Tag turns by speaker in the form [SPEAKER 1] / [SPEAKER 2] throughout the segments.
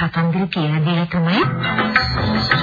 [SPEAKER 1] කතන්දර කියලා දීලා තමයි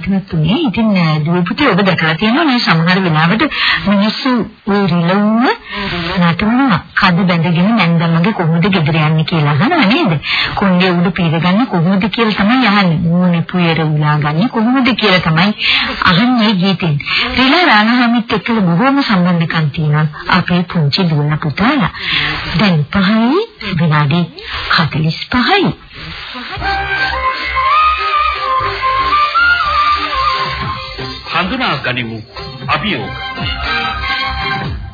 [SPEAKER 2] ජීවිතවත් උනේ. ඉතින් දුවපුතේ ඔබ දැකලා තියෙනවා මේ සමහර වෙලාවට මිනිස්සු ඒ රිලවුම නටන කඩ බැඳගෙන නැන්දමගේ කොහොමද ගෙදර යන්නේ කියලා අහනවා නේද? කොණ්ඩේ උඩ පීරගන්නේ කොහොමද කියලා තමයි අහන්නේ. මොනේ පුයර උලාගන්නේ කොහොමද කියලා තමයි අහන්නේ ගීතෙන්. රිලා රාණහාමිත් එක්කලා බොහෝම සම්බන්ධකම් තියෙනවා අපේ පුංචි දුවන පුතාලා. දැන් පහයි විනාඩි 45යි.
[SPEAKER 3] හඳුනා ගනිමු අභියෝග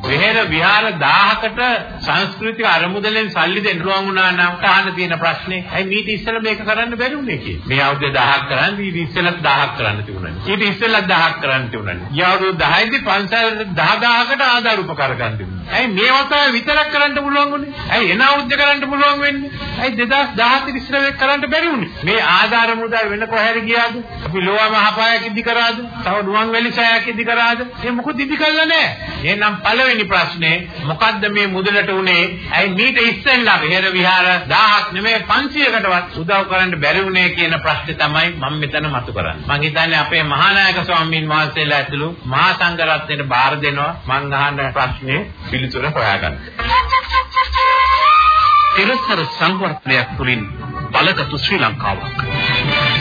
[SPEAKER 3] විහෙර විහාර 1000කට සංස්කෘතික අරමුදලෙන් සල්ලි දෙන්න පුළුවන් වුණා නම් අහන්න තියෙන ප්‍රශ්නේ ඇයි මීට ඉස්සෙල්ලා මේක කරන්න බැරි වුණේ කියලා. මේ අවුරුදු 1000ක් කරන්න ඊට ඉස්සෙල්ලා 1000ක් කරන්න තිබුණා. ඊට ඉස්සෙල්ලා 1000ක් කරන්න තිබුණා. ඊ අවුරුදු 10යිදී පන්සල් 10000කට ආධාර උපකාර ගන්න තිබුණා. ඇයි මේ වතාවේ විතරක් කරන්න පුළුවන් වුණේ? ඇයි එන අවුරුද්ද කරන්න පුළුවන් වෙන්නේ? ඇයි 2017 ඉස්සර වෙක් කරන්න බැරි වුණේ? මේ ආධාර මුදල් වෙන කොහෙද ගියාද? අපි ලෝවා මහපායක් ඉදි කරාද? තව නුවන් වැලි සෑයක් ඉදි කරාද? මේ මොකද ඉදි කළා නෑ. එහෙනම් පළවෙනි ප්‍රශ්නේ මොකද්ද මේ මුදලට උනේ? ඇයි මීට ඉස්සෙල්ලා විහෙර විහාර 1000ක් නෙමෙයි 500කටවත් උදව් කරන්න බැරි වුණේ කියන ප්‍රශ්නේ තමයි මම මෙතන මතු කරන්නේ. මම හිතන්නේ අපේ මහානායක ස්වාමීන් වහන්සේලා ඇතුළු මහා සංඝරත්නයට බාර දෙනවා මං අහන ප්‍රශ්නේ පිළිතුර හොයාගන්න. තිරසර සංවර්ධනයක් තුලින් බලගත් ශ්‍රී ලංකාවක්.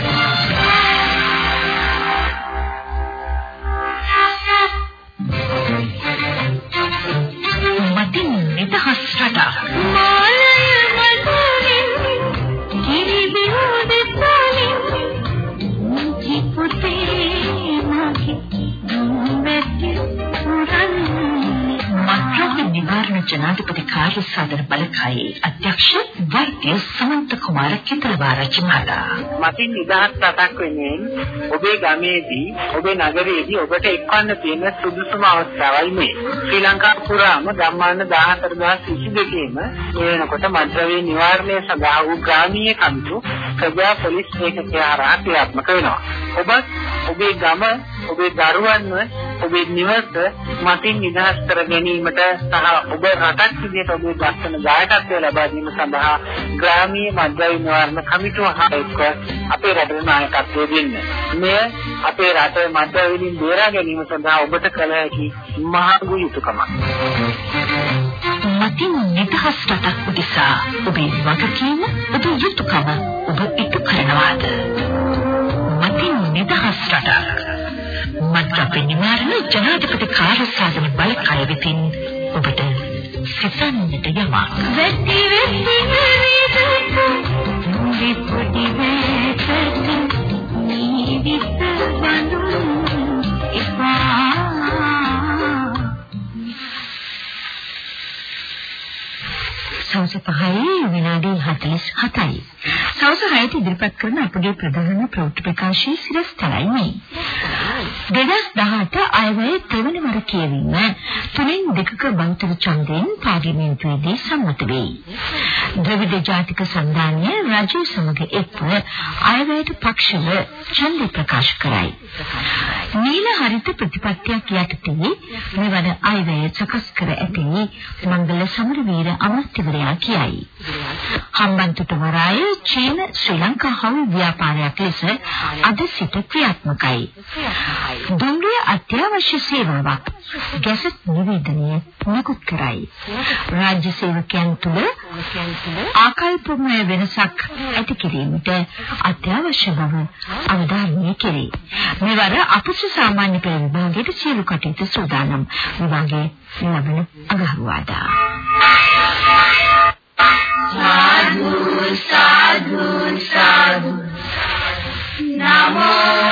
[SPEAKER 2] නිවාරණ ජනාධිපති කාර්ය සාධන බලකායේ අධ්‍යක්ෂ වෛද්‍ය සමන්ත කුමාර කිතලවාරච්චි මහතා
[SPEAKER 4] මතින් නිදහස් රටක් වෙනුවෙන් ඔබේ ගමේදී ඔබේ නගරයේදී ඔබට එක්වන්න තියෙන සුදුසුම අවස්ථාවයි මේ. ශ්‍රී ලංකාව පුරාම ගම්මාන 14022ෙම වෙනකොට මද්ද්‍රව්‍ය නිවාරණය සඳහා වූ ග්‍රාමීය කමිටු ප්‍රජා පොලිස් ඒකකයා හරහා ක්‍රියාත්මක වෙනවා. ඔබ ඔබේ ගම ඔබේ දරුවන්ව ඔබේ නිවස මතින් නිදහස් කර ගැනීමට සහ ඔබ රටක් විදිහට ඔබේ දක්ෂණ දායකත්වය ලබා දීම සඳහා ග්‍රාමීය මධ්‍යම නිවාරණ කමිටුව හා එක්ව අපේ රටේ නායකත්වය දෙන්න. මෙය අපේ රට මධ්‍යවලින් බේරා ගැනීම සඳහා ඔබට කළ හැකි මහඟු යුතුයකමක්.
[SPEAKER 2] මතින් නිදහස් රටක් උදෙසා ඔබේ වගකීම ඔබේ යුතුයකම ඔබ ඉටු කරනවාද? මතින් නිදහස් රටක් මත්පැන් නිවාරණ ජනාධිපති කාර්ය සාධන බලකය වෙතින් ඔබට සිතන්නට යමක්. වෙති වෙති නේද? විපුටි වේතට නීවිත බඳු එපා සවස් 5යි විනාඩි 47යි. සවස් 6ට ඉදිරිපත් කරන අපගේ ප්‍රධාන ප්‍රවෘත්ති ප්‍රකාශයේ සිරස්තරයි මේ. 2018 අයවැය තෙවන වර කියවීම තුලින් දෙකක බෞද්ධ ඡන්දයෙන් පාර්ලිමේන්තුවේදී සම්මත වෙයි. ද්‍රවිඩ ජාතික සන්ධානය රජය සමග එක්ව අයවැයට පක්ෂව ඡන්ද ප්‍රකාශ කරයි. නීල හරිත ප්‍රතිපත්තියක් යටතේ මෙවර අයවැය සකස් කර ඇති මංගල සමරවීර අමාත්‍යවරයා කියයි. හම්බන්තොට වරාය චීන ශ්‍රී ලංකා හවු ව්‍යාපාරයක් ලෙස අද සිට ක්‍රියාත්මකයි. දුම්රිය අත්‍යවශ්‍ය සේවාවක් ගැසට් නිවේදනය නිකුත් කරයි. රාජ්‍ය සේවකයන් තුළ ආකල්පමය වෙනසක් ඇති කිරීමට අත්‍යවශ්‍ය බව අවධාරණය කෙරේ. මෙවර අපුසු සාමාන්‍ය පෙළ විභාගයේ සියලු කටයුතු සූදානම්. විභාගයේ ලබන අගහරුවාදා. සාදු සාදු සාදු නමෝ